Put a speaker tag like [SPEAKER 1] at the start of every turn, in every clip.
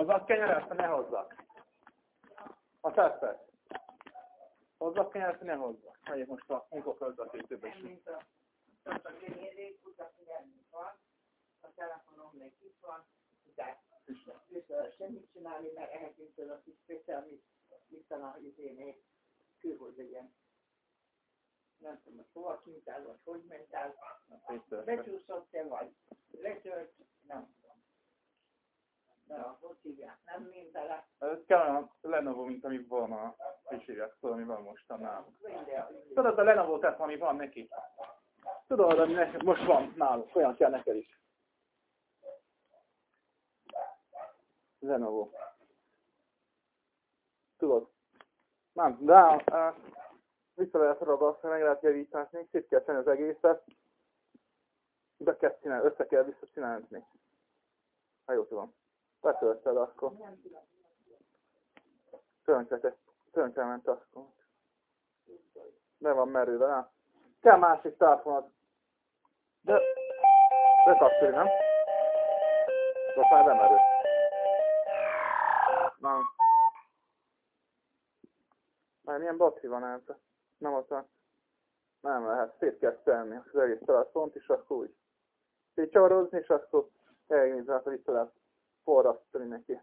[SPEAKER 1] Hozzak kenyeret, ne hozzak? A tetszett. Hozzak kenyeret, ne hozzak. Megyek most a munkaközvetítőbe is.
[SPEAKER 2] Mint a, kenyérét, utána nem van, a telefonom még itt van, de semmit csinálni, mert ehetünk tőle a kis péter, amit mit a izénék, kő, hogy legyen. Nem tudom, hogy hova kintál, vagy hogy ment el. Becsúszott-e, vagy letört, nem. De hogy hívják, nem mint bele.
[SPEAKER 1] Ez kell a Lenovo, mint ami van a kísérlet, tudod, ami van most a nálunk. Tudod, a Lenovo tett, ami van neki. Tudod, ami most van nálunk, olyan kell neked is. Lenovo. Tudod. Nem, de uh, vissza lehet ragasztani, meg lehet javítani, szét kell tenni az egészet. Be kell csinálni, össze kell visszacsinálni. Ha jó tudom. Betölted akkor. Tönkre, tönkre ment akkor. Be van merülve, nem? Kell másik telefonot. De... Bekapcsolni, nem? Most már bemerül. Nem. Már milyen batri van ez? Nem ott van. Nem lehet, szét kell tenni az egész telefont, és akkor úgy. Szétcsavarozni, és akkor elnézni, hogy vissza lehet forrasztani neki.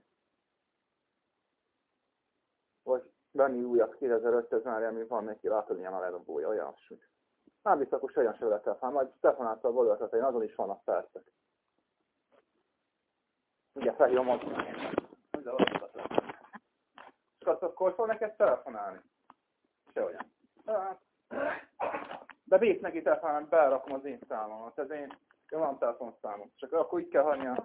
[SPEAKER 1] Vagy venni újat 2500 már, ami van neki, látod, milyen a ledobója, olyan súly. Nem biztos, hogy olyan sem lehet fel, majd telefonáltal voltak, hogy azon is vannak percek. Igen, felhívom ott. És akkor fog neked telefonálni? Se olyan. De bíz neki telefonálni, belerakom az én számomat, ez én jó, van telefonszámom. Csak akkor így kell hagyni a...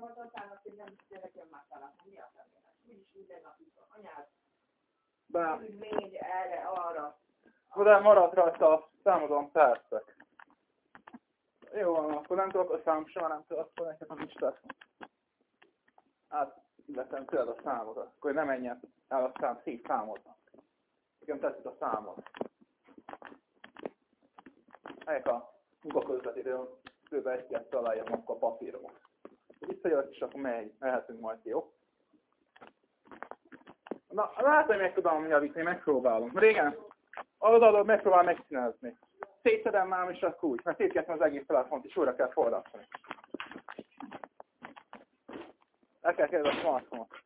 [SPEAKER 1] Be.
[SPEAKER 2] Még erre, arra.
[SPEAKER 1] De maradt rajta a számodon percek. Jó van, akkor nem tudok a szám soha nem tudok, akkor neked telefon. Hát, illetve tőled a számot, akkor nem menjen el a szám, szép számodnak. Igen, tetszik a számod. Ezek a munkaközvetítő kb. egy kell találjam akkor a papíromat. Visszajött, és akkor megy, mehetünk majd jó? Na, látom, hogy meg tudom javítani, megpróbálom. Régen az adott megpróbál megszínezni. Szétszedem már, és akkor úgy, mert szétkeztem az egész telefont, és újra kell forrasztani. El kell kezdeni a smartphone-ot.